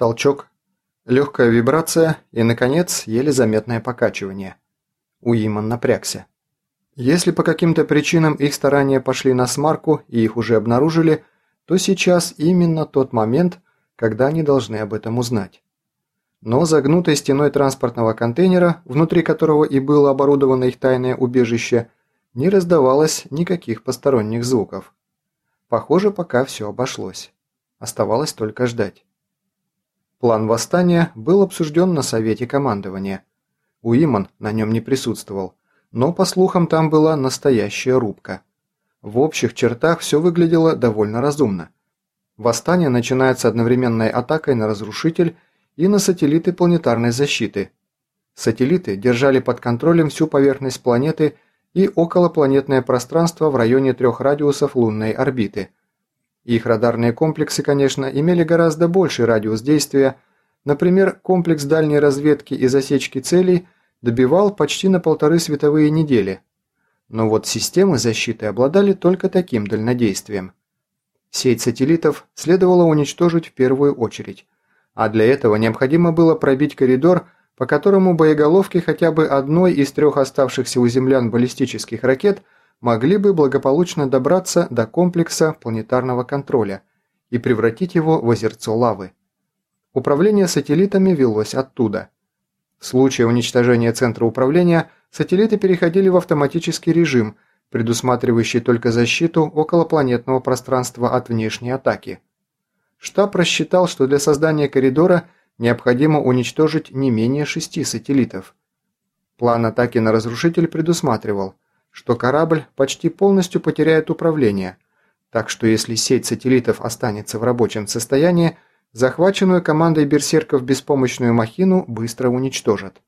Толчок, легкая вибрация и, наконец, еле заметное покачивание. Уиман напрягся. Если по каким-то причинам их старания пошли на смарку и их уже обнаружили, то сейчас именно тот момент, когда они должны об этом узнать. Но загнутой стеной транспортного контейнера, внутри которого и было оборудовано их тайное убежище, не раздавалось никаких посторонних звуков. Похоже, пока все обошлось. Оставалось только ждать. План восстания был обсужден на совете командования. Уиман на нем не присутствовал, но, по слухам, там была настоящая рубка. В общих чертах все выглядело довольно разумно. Восстание начинается одновременной атакой на разрушитель и на сателлиты планетарной защиты. Сателлиты держали под контролем всю поверхность планеты и околопланетное пространство в районе трех радиусов лунной орбиты – их радарные комплексы, конечно, имели гораздо больший радиус действия. Например, комплекс дальней разведки и засечки целей добивал почти на полторы световые недели. Но вот системы защиты обладали только таким дальнодействием. Сеть сателлитов следовало уничтожить в первую очередь, а для этого необходимо было пробить коридор, по которому боеголовки хотя бы одной из трех оставшихся у землян баллистических ракет – могли бы благополучно добраться до комплекса планетарного контроля и превратить его в озерцо лавы. Управление сателлитами велось оттуда. В случае уничтожения центра управления сателлиты переходили в автоматический режим, предусматривающий только защиту околопланетного пространства от внешней атаки. Штаб рассчитал, что для создания коридора необходимо уничтожить не менее шести сателлитов. План атаки на разрушитель предусматривал – что корабль почти полностью потеряет управление, так что если сеть сателлитов останется в рабочем состоянии, захваченную командой берсерков беспомощную махину быстро уничтожат.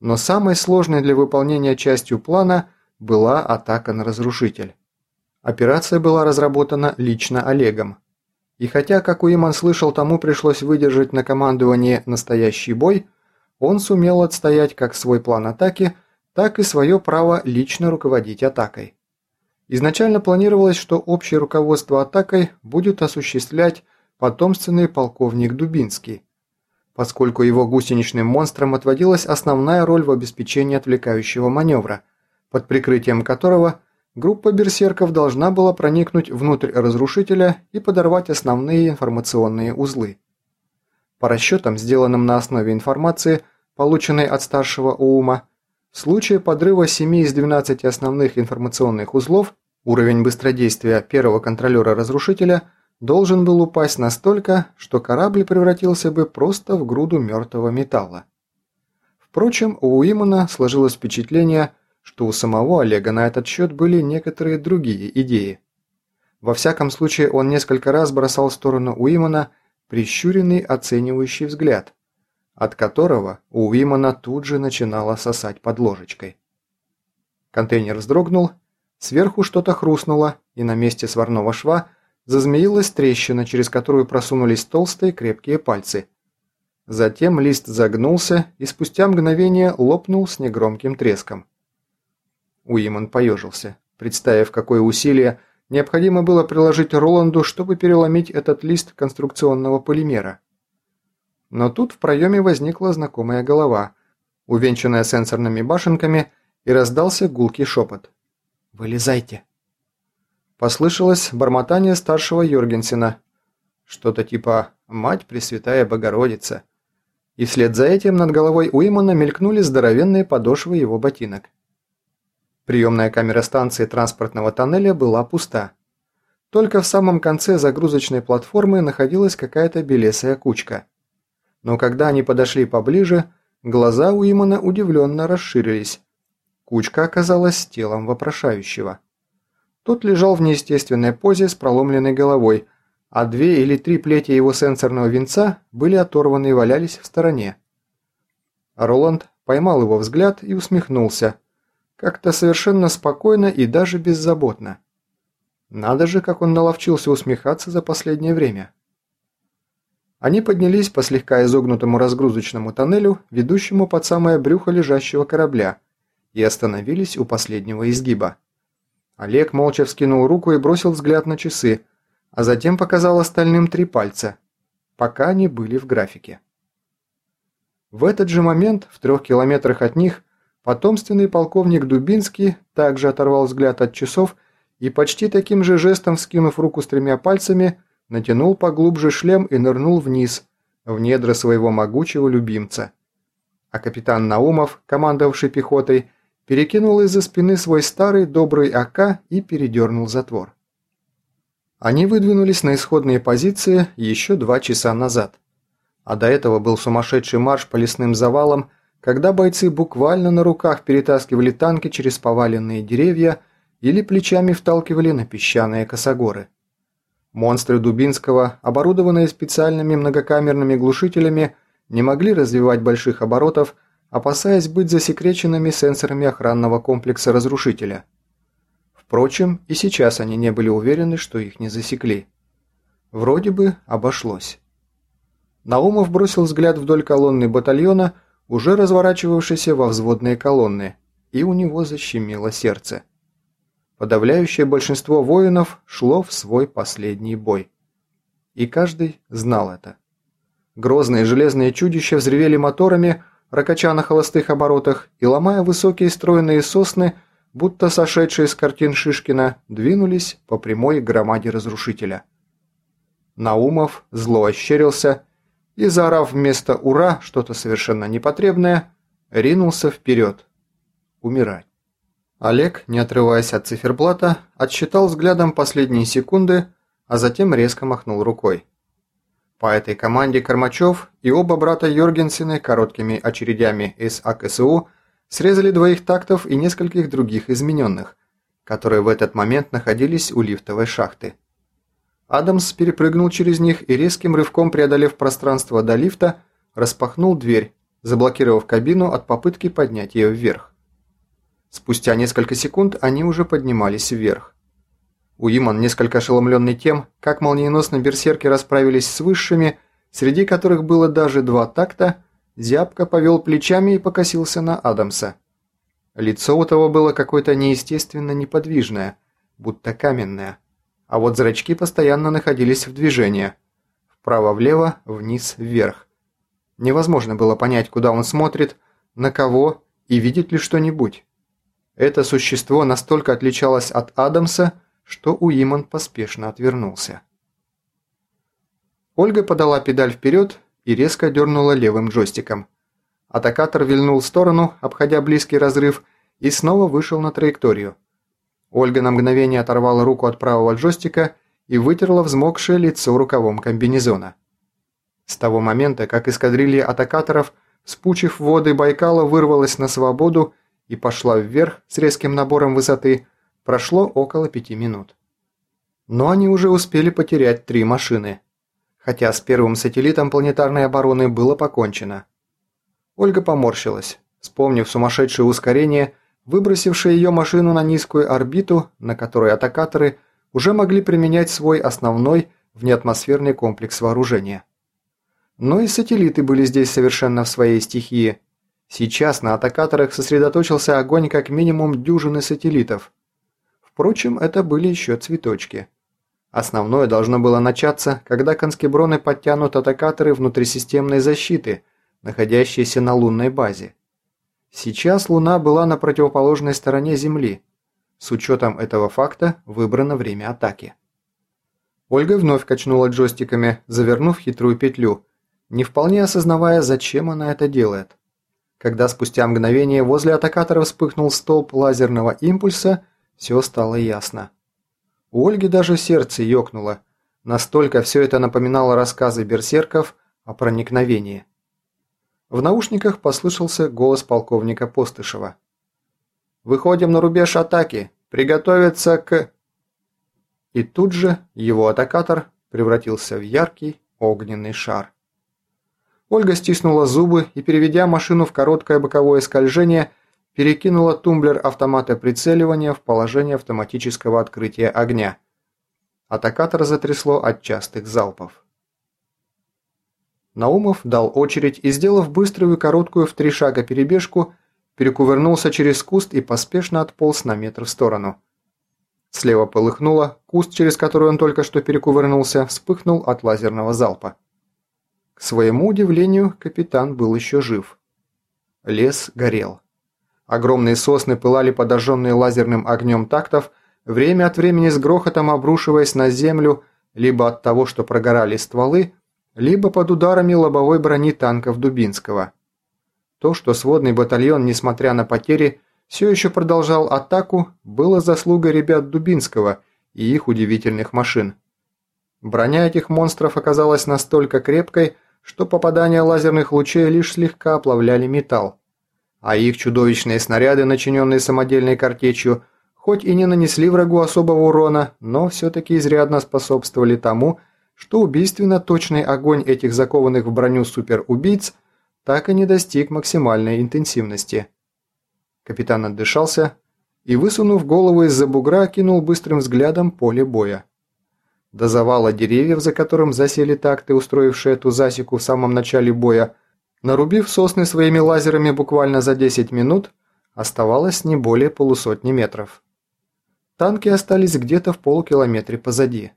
Но самой сложной для выполнения частью плана была атака на разрушитель. Операция была разработана лично Олегом. И хотя, как Уиман слышал, тому пришлось выдержать на командовании настоящий бой, он сумел отстоять как свой план атаки, так и свое право лично руководить атакой. Изначально планировалось, что общее руководство атакой будет осуществлять потомственный полковник Дубинский, поскольку его гусеничным монстрам отводилась основная роль в обеспечении отвлекающего маневра, под прикрытием которого группа берсерков должна была проникнуть внутрь разрушителя и подорвать основные информационные узлы. По расчетам, сделанным на основе информации, полученной от старшего УУМа, в случае подрыва 7 из 12 основных информационных узлов уровень быстродействия первого контролера-разрушителя должен был упасть настолько, что корабль превратился бы просто в груду мертвого металла. Впрочем, у Уимана сложилось впечатление, что у самого Олега на этот счет были некоторые другие идеи. Во всяком случае, он несколько раз бросал в сторону Уимана прищуренный оценивающий взгляд – от которого у Уимана тут же начинало сосать под ложечкой. Контейнер вздрогнул, сверху что-то хрустнуло, и на месте сварного шва зазмеилась трещина, через которую просунулись толстые крепкие пальцы. Затем лист загнулся и спустя мгновение лопнул с негромким треском. Уиман поежился, представив, какое усилие необходимо было приложить Роланду, чтобы переломить этот лист конструкционного полимера. Но тут в проеме возникла знакомая голова, увенчанная сенсорными башенками, и раздался гулкий шепот. «Вылезайте!» Послышалось бормотание старшего Йоргенсена. Что-то типа «Мать Пресвятая Богородица!» И вслед за этим над головой Уимана мелькнули здоровенные подошвы его ботинок. Приемная камера станции транспортного тоннеля была пуста. Только в самом конце загрузочной платформы находилась какая-то белесая кучка но когда они подошли поближе, глаза Уимана удивленно расширились. Кучка оказалась телом вопрошающего. Тот лежал в неестественной позе с проломленной головой, а две или три плети его сенсорного венца были оторваны и валялись в стороне. Роланд поймал его взгляд и усмехнулся. Как-то совершенно спокойно и даже беззаботно. Надо же, как он наловчился усмехаться за последнее время. Они поднялись по слегка изогнутому разгрузочному тоннелю, ведущему под самое брюхо лежащего корабля, и остановились у последнего изгиба. Олег молча вскинул руку и бросил взгляд на часы, а затем показал остальным три пальца. пока они были в графике. В этот же момент, в трех километрах от них, потомственный полковник Дубинский также оторвал взгляд от часов и почти таким же жестом, скинув руку с тремя пальцами, натянул поглубже шлем и нырнул вниз, в недра своего могучего любимца. А капитан Наумов, командовавший пехотой, перекинул из-за спины свой старый добрый АК и передернул затвор. Они выдвинулись на исходные позиции еще два часа назад. А до этого был сумасшедший марш по лесным завалам, когда бойцы буквально на руках перетаскивали танки через поваленные деревья или плечами вталкивали на песчаные косогоры. Монстры Дубинского, оборудованные специальными многокамерными глушителями, не могли развивать больших оборотов, опасаясь быть засекреченными сенсорами охранного комплекса разрушителя. Впрочем, и сейчас они не были уверены, что их не засекли. Вроде бы обошлось. Наумов бросил взгляд вдоль колонны батальона, уже разворачивавшейся во взводные колонны, и у него защемило сердце. Подавляющее большинство воинов шло в свой последний бой. И каждый знал это. Грозные железные чудища взревели моторами, ракача на холостых оборотах и, ломая высокие стройные сосны, будто сошедшие с картин Шишкина, двинулись по прямой громаде разрушителя. Наумов зло ощерился и, заорав вместо «Ура!» что-то совершенно непотребное, ринулся вперед. Умирать. Олег, не отрываясь от циферблата, отсчитал взглядом последние секунды, а затем резко махнул рукой. По этой команде Кормачев и оба брата Йоргенсены короткими очередями из АКСУ срезали двоих тактов и нескольких других измененных, которые в этот момент находились у лифтовой шахты. Адамс перепрыгнул через них и резким рывком преодолев пространство до лифта, распахнул дверь, заблокировав кабину от попытки поднять ее вверх. Спустя несколько секунд они уже поднимались вверх. Уиман, несколько ошеломленный тем, как молниеносно берсерки расправились с высшими, среди которых было даже два такта, зябко повел плечами и покосился на Адамса. Лицо у того было какое-то неестественно неподвижное, будто каменное, а вот зрачки постоянно находились в движении. Вправо-влево, вниз-вверх. Невозможно было понять, куда он смотрит, на кого и видит ли что-нибудь. Это существо настолько отличалось от Адамса, что Уиман поспешно отвернулся. Ольга подала педаль вперед и резко дернула левым джойстиком. Атакатор вильнул в сторону, обходя близкий разрыв, и снова вышел на траекторию. Ольга на мгновение оторвала руку от правого джойстика и вытерла взмокшее лицо рукавом комбинезона. С того момента, как эскадрилья атакаторов, спучив воды Байкала, вырвалась на свободу и пошла вверх с резким набором высоты, прошло около пяти минут. Но они уже успели потерять три машины, хотя с первым сателлитом планетарной обороны было покончено. Ольга поморщилась, вспомнив сумасшедшее ускорение, выбросившее ее машину на низкую орбиту, на которой атакаторы уже могли применять свой основной внеатмосферный комплекс вооружения. Но и сателлиты были здесь совершенно в своей стихии, Сейчас на атакаторах сосредоточился огонь как минимум дюжины сателлитов. Впрочем, это были еще цветочки. Основное должно было начаться, когда конскеброны подтянут атакаторы внутрисистемной защиты, находящиеся на лунной базе. Сейчас Луна была на противоположной стороне Земли. С учетом этого факта выбрано время атаки. Ольга вновь качнула джойстиками, завернув хитрую петлю, не вполне осознавая, зачем она это делает когда спустя мгновение возле атакатора вспыхнул столб лазерного импульса, все стало ясно. У Ольги даже сердце ёкнуло. Настолько все это напоминало рассказы берсерков о проникновении. В наушниках послышался голос полковника Постышева. «Выходим на рубеж атаки! Приготовиться к...» И тут же его атакатор превратился в яркий огненный шар. Ольга стиснула зубы и, переведя машину в короткое боковое скольжение, перекинула тумблер автомата прицеливания в положение автоматического открытия огня. Атакатор затрясло от частых залпов. Наумов дал очередь и, сделав быструю короткую в три шага перебежку, перекувырнулся через куст и поспешно отполз на метр в сторону. Слева полыхнуло, куст, через который он только что перекувырнулся, вспыхнул от лазерного залпа. К своему удивлению, капитан был еще жив. Лес горел. Огромные сосны пылали подожженные лазерным огнем тактов, время от времени с грохотом обрушиваясь на землю, либо от того, что прогорали стволы, либо под ударами лобовой брони танков Дубинского. То, что сводный батальон, несмотря на потери, все еще продолжал атаку, было заслугой ребят Дубинского и их удивительных машин. Броня этих монстров оказалась настолько крепкой, что попадания лазерных лучей лишь слегка оплавляли металл. А их чудовищные снаряды, начиненные самодельной картечью, хоть и не нанесли врагу особого урона, но все-таки изрядно способствовали тому, что убийственно точный огонь этих закованных в броню суперубийц так и не достиг максимальной интенсивности. Капитан отдышался и, высунув голову из-за бугра, кинул быстрым взглядом поле боя. До завала деревьев, за которым засели такты, устроившие эту засеку в самом начале боя, нарубив сосны своими лазерами буквально за 10 минут, оставалось не более полусотни метров. Танки остались где-то в полукилометре позади.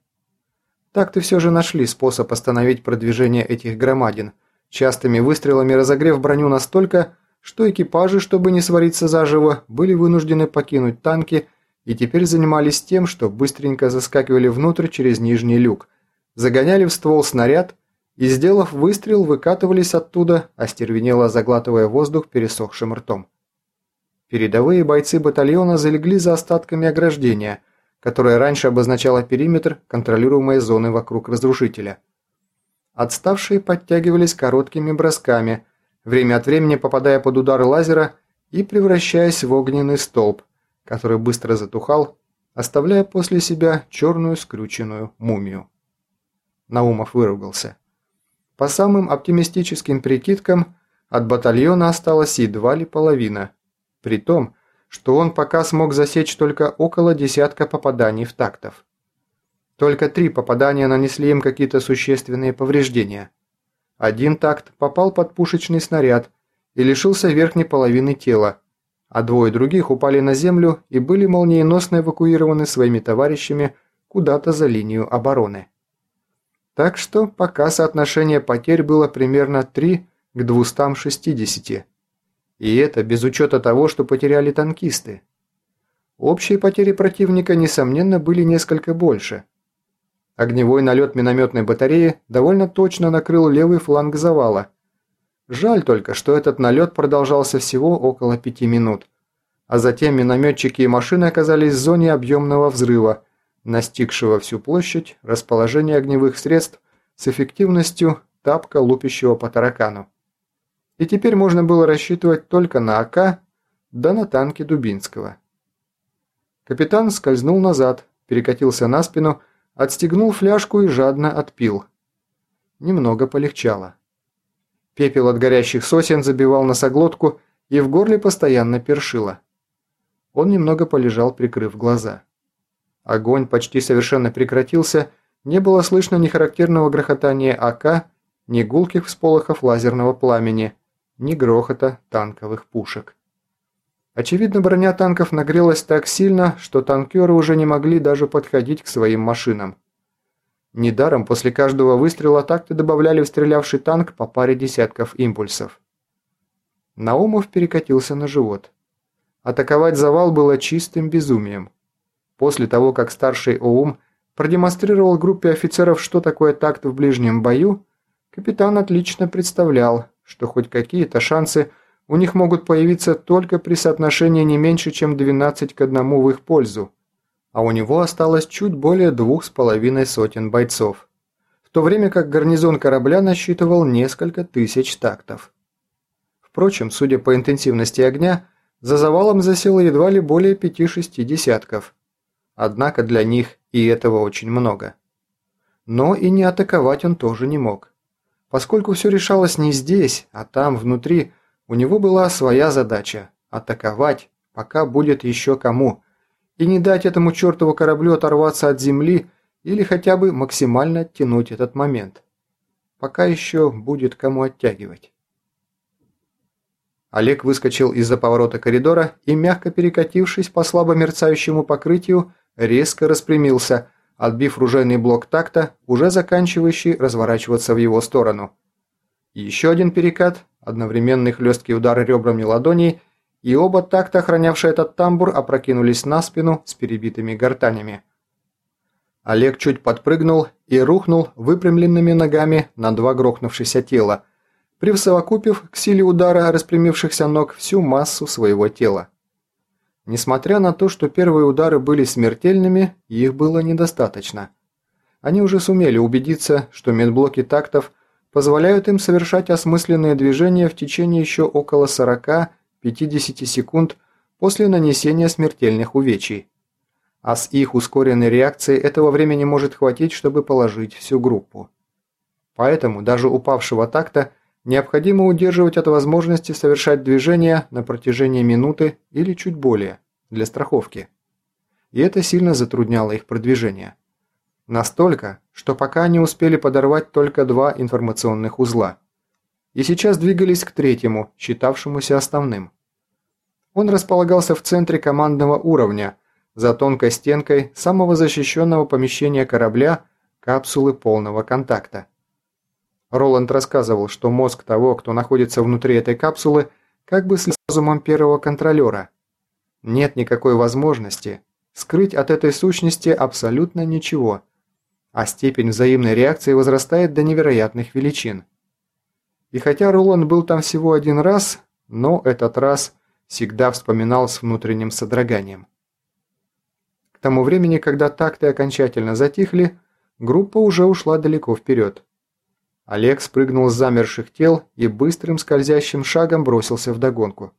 Такты все же нашли способ остановить продвижение этих громадин, частыми выстрелами разогрев броню настолько, что экипажи, чтобы не свариться заживо, были вынуждены покинуть танки и теперь занимались тем, что быстренько заскакивали внутрь через нижний люк, загоняли в ствол снаряд и, сделав выстрел, выкатывались оттуда, остервенело заглатывая воздух пересохшим ртом. Передовые бойцы батальона залегли за остатками ограждения, которое раньше обозначало периметр контролируемой зоны вокруг разрушителя. Отставшие подтягивались короткими бросками, время от времени попадая под удары лазера и превращаясь в огненный столб, который быстро затухал, оставляя после себя черную скрюченную мумию. Наумов выругался. По самым оптимистическим прикидкам, от батальона осталась едва ли половина, при том, что он пока смог засечь только около десятка попаданий в тактов. Только три попадания нанесли им какие-то существенные повреждения. Один такт попал под пушечный снаряд и лишился верхней половины тела, а двое других упали на землю и были молниеносно эвакуированы своими товарищами куда-то за линию обороны. Так что пока соотношение потерь было примерно 3 к 260. И это без учета того, что потеряли танкисты. Общие потери противника, несомненно, были несколько больше. Огневой налет минометной батареи довольно точно накрыл левый фланг завала – Жаль только, что этот налет продолжался всего около пяти минут. А затем минометчики и машины оказались в зоне объемного взрыва, настигшего всю площадь расположения огневых средств с эффективностью тапка, лупящего по таракану. И теперь можно было рассчитывать только на АК, да на танки Дубинского. Капитан скользнул назад, перекатился на спину, отстегнул фляжку и жадно отпил. Немного полегчало. Пепел от горящих сосен забивал носоглотку и в горле постоянно першило. Он немного полежал, прикрыв глаза. Огонь почти совершенно прекратился, не было слышно ни характерного грохотания АК, ни гулких всполохов лазерного пламени, ни грохота танковых пушек. Очевидно, броня танков нагрелась так сильно, что танкеры уже не могли даже подходить к своим машинам. Недаром после каждого выстрела такты добавляли в стрелявший танк по паре десятков импульсов. Наумов перекатился на живот. Атаковать завал было чистым безумием. После того, как старший ОУМ продемонстрировал группе офицеров, что такое такт в ближнем бою, капитан отлично представлял, что хоть какие-то шансы у них могут появиться только при соотношении не меньше, чем 12 к 1 в их пользу а у него осталось чуть более двух с половиной сотен бойцов, в то время как гарнизон корабля насчитывал несколько тысяч тактов. Впрочем, судя по интенсивности огня, за завалом засело едва ли более пяти-шести десятков. Однако для них и этого очень много. Но и не атаковать он тоже не мог. Поскольку все решалось не здесь, а там, внутри, у него была своя задача – атаковать, пока будет еще кому – и не дать этому чертову кораблю оторваться от земли или хотя бы максимально оттянуть этот момент. Пока еще будет кому оттягивать. Олег выскочил из-за поворота коридора и, мягко перекатившись по слабо мерцающему покрытию, резко распрямился, отбив ружейный блок такта, уже заканчивающий разворачиваться в его сторону. Еще один перекат, одновременный хлесткий удар ребрами ладоней, и оба такта, охранявшие этот тамбур, опрокинулись на спину с перебитыми гортанями. Олег чуть подпрыгнул и рухнул выпрямленными ногами на два грохнувшихся тела, привсовокупив к силе удара распрямившихся ног всю массу своего тела. Несмотря на то, что первые удары были смертельными, их было недостаточно. Они уже сумели убедиться, что медблоки тактов позволяют им совершать осмысленные движения в течение еще около 40-50 секунд после нанесения смертельных увечий. А с их ускоренной реакцией этого времени может хватить, чтобы положить всю группу. Поэтому даже упавшего такта необходимо удерживать от возможности совершать движения на протяжении минуты или чуть более, для страховки. И это сильно затрудняло их продвижение. Настолько, что пока они успели подорвать только два информационных узла. И сейчас двигались к третьему, считавшемуся основным. Он располагался в центре командного уровня, за тонкой стенкой самого защищенного помещения корабля капсулы полного контакта. Роланд рассказывал, что мозг того, кто находится внутри этой капсулы, как бы с разумом первого контролера. Нет никакой возможности скрыть от этой сущности абсолютно ничего, а степень взаимной реакции возрастает до невероятных величин. И хотя Роланд был там всего один раз, но этот раз всегда вспоминал с внутренним содроганием. К тому времени, когда такты окончательно затихли, группа уже ушла далеко вперед. Олег спрыгнул с замерших тел и быстрым скользящим шагом бросился в догонку.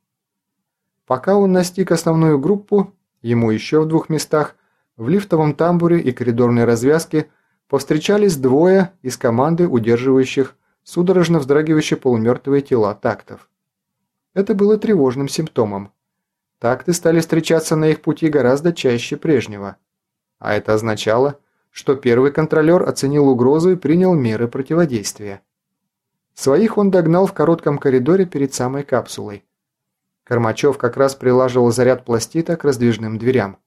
Пока он настиг основную группу, ему еще в двух местах, в лифтовом тамбуре и коридорной развязке повстречались двое из команды, удерживающих судорожно вздрагивающие полумертвые тела тактов. Это было тревожным симптомом. Такты стали встречаться на их пути гораздо чаще прежнего. А это означало, что первый контролер оценил угрозу и принял меры противодействия. Своих он догнал в коротком коридоре перед самой капсулой. Кормачев как раз прилаживал заряд пластита к раздвижным дверям.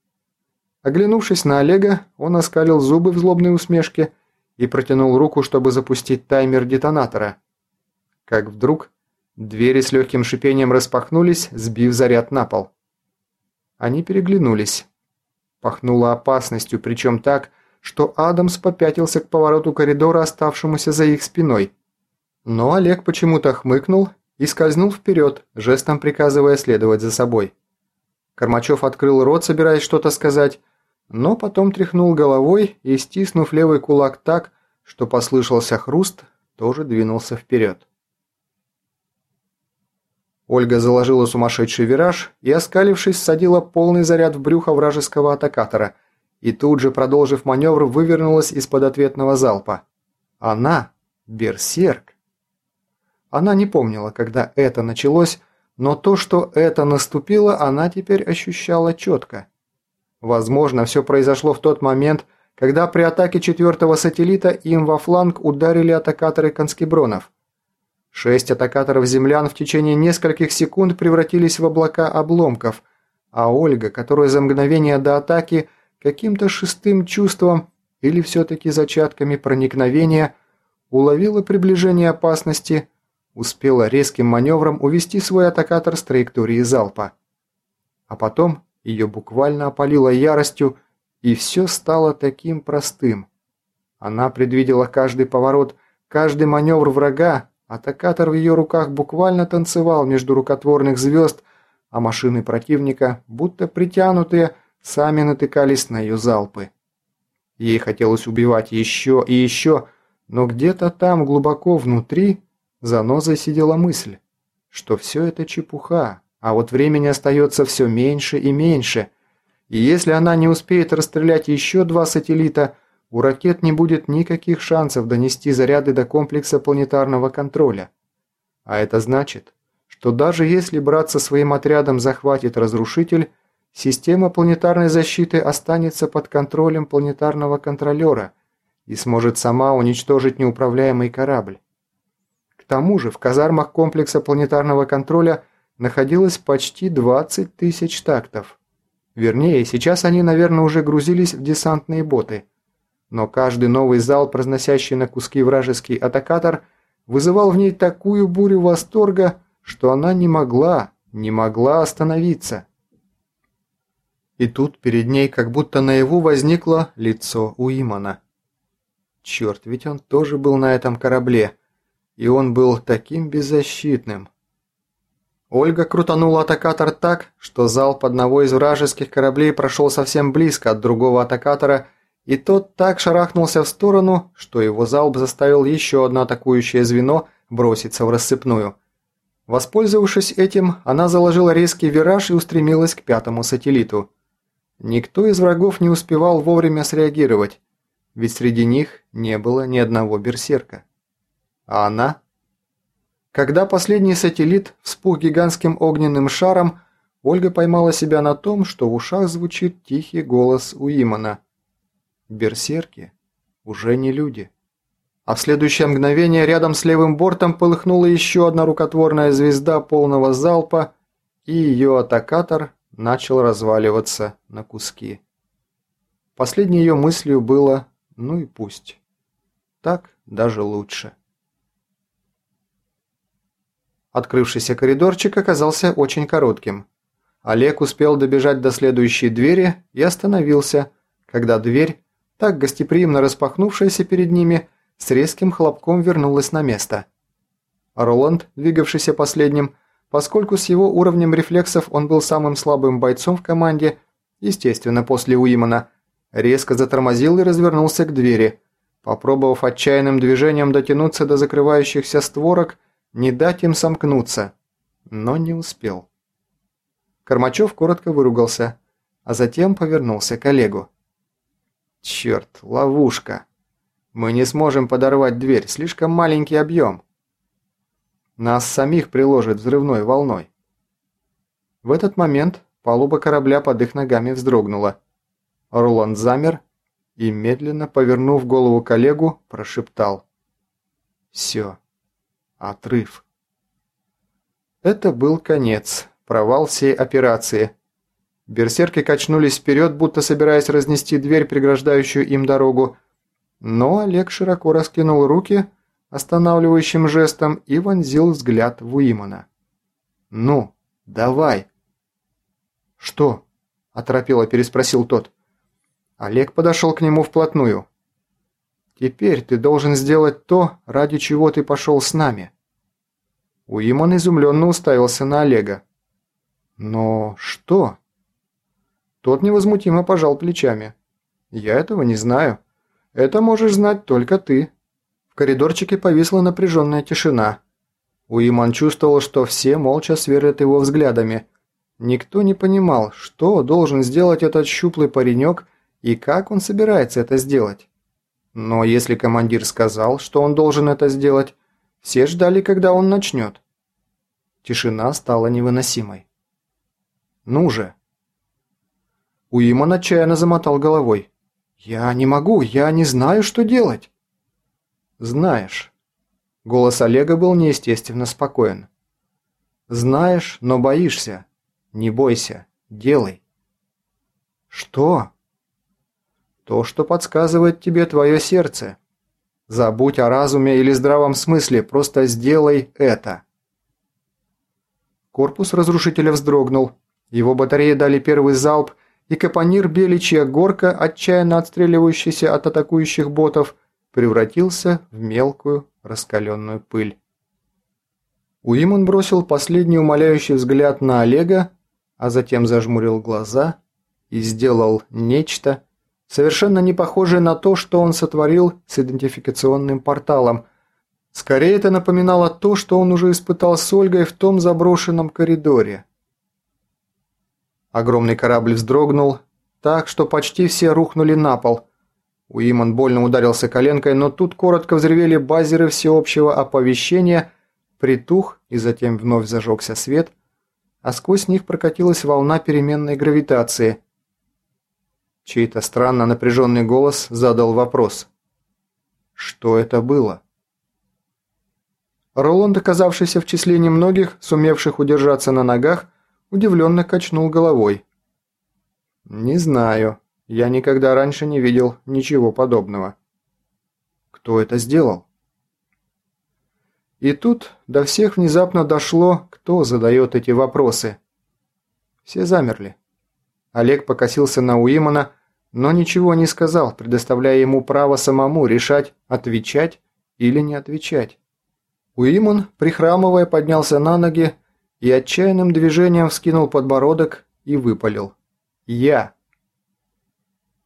Оглянувшись на Олега, он оскалил зубы в злобной усмешке и протянул руку, чтобы запустить таймер детонатора. Как вдруг двери с легким шипением распахнулись, сбив заряд на пол. Они переглянулись. Пахнуло опасностью, причем так, что Адамс попятился к повороту коридора, оставшемуся за их спиной. Но Олег почему-то хмыкнул и скользнул вперед, жестом приказывая следовать за собой. Кормачев открыл рот, собираясь что-то сказать, но потом тряхнул головой и, стиснув левый кулак так, что послышался хруст, тоже двинулся вперед. Ольга заложила сумасшедший вираж и, оскалившись, садила полный заряд в брюхо вражеского атакатора – и тут же, продолжив маневр, вывернулась из-под ответного залпа. Она – берсерк. Она не помнила, когда это началось, но то, что это наступило, она теперь ощущала четко. Возможно, все произошло в тот момент, когда при атаке четвертого сателлита им во фланг ударили атакаторы конскебронов. Шесть атакаторов землян в течение нескольких секунд превратились в облака обломков, а Ольга, которая за мгновение до атаки – каким-то шестым чувством или все-таки зачатками проникновения уловила приближение опасности, успела резким маневром увести свой атакатор с траектории залпа. А потом ее буквально опалило яростью, и все стало таким простым. Она предвидела каждый поворот, каждый маневр врага, атакатор в ее руках буквально танцевал между рукотворных звезд, а машины противника, будто притянутые, сами натыкались на ее залпы. Ей хотелось убивать еще и еще, но где-то там, глубоко внутри, занозой сидела мысль, что все это чепуха, а вот времени остается все меньше и меньше, и если она не успеет расстрелять еще два сателлита, у ракет не будет никаких шансов донести заряды до комплекса планетарного контроля. А это значит, что даже если брат со своим отрядом захватит разрушитель, Система планетарной защиты останется под контролем планетарного контролера и сможет сама уничтожить неуправляемый корабль. К тому же в казармах комплекса планетарного контроля находилось почти 20 тысяч тактов. Вернее, сейчас они, наверное, уже грузились в десантные боты. Но каждый новый зал, разносящий на куски вражеский атакатор, вызывал в ней такую бурю восторга, что она не могла, не могла остановиться. И тут перед ней как будто наяву возникло лицо Уимана. Черт, ведь он тоже был на этом корабле, и он был таким беззащитным. Ольга крутанула атакатор так, что залп одного из вражеских кораблей прошел совсем близко от другого атакатора, и тот так шарахнулся в сторону, что его залп заставил еще одно атакующее звено броситься в рассыпную. Воспользовавшись этим, она заложила резкий вираж и устремилась к пятому сателлиту. Никто из врагов не успевал вовремя среагировать, ведь среди них не было ни одного берсерка. А она? Когда последний сателлит вспух гигантским огненным шаром, Ольга поймала себя на том, что в ушах звучит тихий голос Уимана. Берсерки уже не люди. А в следующее мгновение рядом с левым бортом полыхнула еще одна рукотворная звезда полного залпа, и ее атакатор начал разваливаться на куски. Последней ее мыслью было «ну и пусть». Так даже лучше. Открывшийся коридорчик оказался очень коротким. Олег успел добежать до следующей двери и остановился, когда дверь, так гостеприимно распахнувшаяся перед ними, с резким хлопком вернулась на место. Роланд, двигавшийся последним, Поскольку с его уровнем рефлексов он был самым слабым бойцом в команде, естественно, после Уимана, резко затормозил и развернулся к двери, попробовав отчаянным движением дотянуться до закрывающихся створок, не дать им сомкнуться, но не успел. Кормачев коротко выругался, а затем повернулся к Олегу. «Черт, ловушка! Мы не сможем подорвать дверь, слишком маленький объем!» Нас самих приложит взрывной волной. В этот момент палуба корабля под их ногами вздрогнула. Роланд замер и, медленно повернув голову коллегу, прошептал. «Все. Отрыв». Это был конец, провал всей операции. Берсерки качнулись вперед, будто собираясь разнести дверь, преграждающую им дорогу, но Олег широко раскинул руки, останавливающим жестом и вонзил взгляд в Уимана. «Ну, давай!» «Что?» – оторопело переспросил тот. Олег подошел к нему вплотную. «Теперь ты должен сделать то, ради чего ты пошел с нами». Уиман изумленно уставился на Олега. «Но что?» Тот невозмутимо пожал плечами. «Я этого не знаю. Это можешь знать только ты». В коридорчике повисла напряженная тишина. Уиман чувствовал, что все молча сверлят его взглядами. Никто не понимал, что должен сделать этот щуплый паренек и как он собирается это сделать. Но если командир сказал, что он должен это сделать, все ждали, когда он начнет. Тишина стала невыносимой. «Ну же!» Уиман отчаянно замотал головой. «Я не могу, я не знаю, что делать!» Знаешь. Голос Олега был неестественно спокоен. Знаешь, но боишься. Не бойся. Делай. Что? То, что подсказывает тебе твое сердце. Забудь о разуме или здравом смысле, просто сделай это. Корпус разрушителя вздрогнул. Его батареи дали первый залп, и капонир Беличья горка, отчаянно отстреливающийся от атакующих ботов, превратился в мелкую раскаленную пыль. Уимон бросил последний умоляющий взгляд на Олега, а затем зажмурил глаза и сделал нечто, совершенно не похожее на то, что он сотворил с идентификационным порталом. Скорее это напоминало то, что он уже испытал с Ольгой в том заброшенном коридоре. Огромный корабль вздрогнул, так что почти все рухнули на пол – Уиман больно ударился коленкой, но тут коротко взревели базеры всеобщего оповещения, притух и затем вновь зажегся свет, а сквозь них прокатилась волна переменной гравитации. Чей-то странно напряженный голос задал вопрос. Что это было? Роланд, оказавшийся в числе немногих, сумевших удержаться на ногах, удивленно качнул головой. «Не знаю», я никогда раньше не видел ничего подобного. Кто это сделал? И тут до всех внезапно дошло, кто задает эти вопросы. Все замерли. Олег покосился на Уимана, но ничего не сказал, предоставляя ему право самому решать, отвечать или не отвечать. Уиман, прихрамывая, поднялся на ноги и отчаянным движением вскинул подбородок и выпалил. «Я».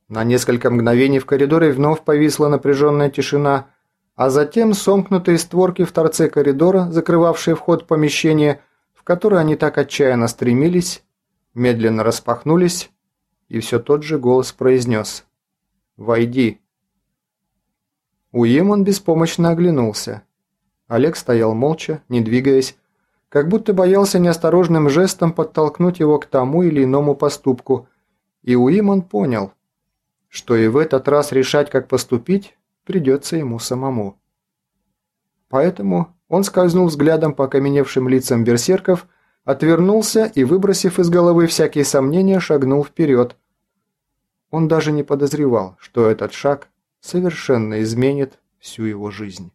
На несколько мгновений в коридоре вновь повисла напряженная тишина, а затем сомкнутые створки в торце коридора, закрывавшие вход в помещение, в которое они так отчаянно стремились, медленно распахнулись, и все тот же голос произнес «Войди». Уимон беспомощно оглянулся. Олег стоял молча, не двигаясь, как будто боялся неосторожным жестом подтолкнуть его к тому или иному поступку, и Уимон понял, что и в этот раз решать, как поступить, придется ему самому. Поэтому он скользнул взглядом по окаменевшим лицам берсерков, отвернулся и, выбросив из головы всякие сомнения, шагнул вперед. Он даже не подозревал, что этот шаг совершенно изменит всю его жизнь.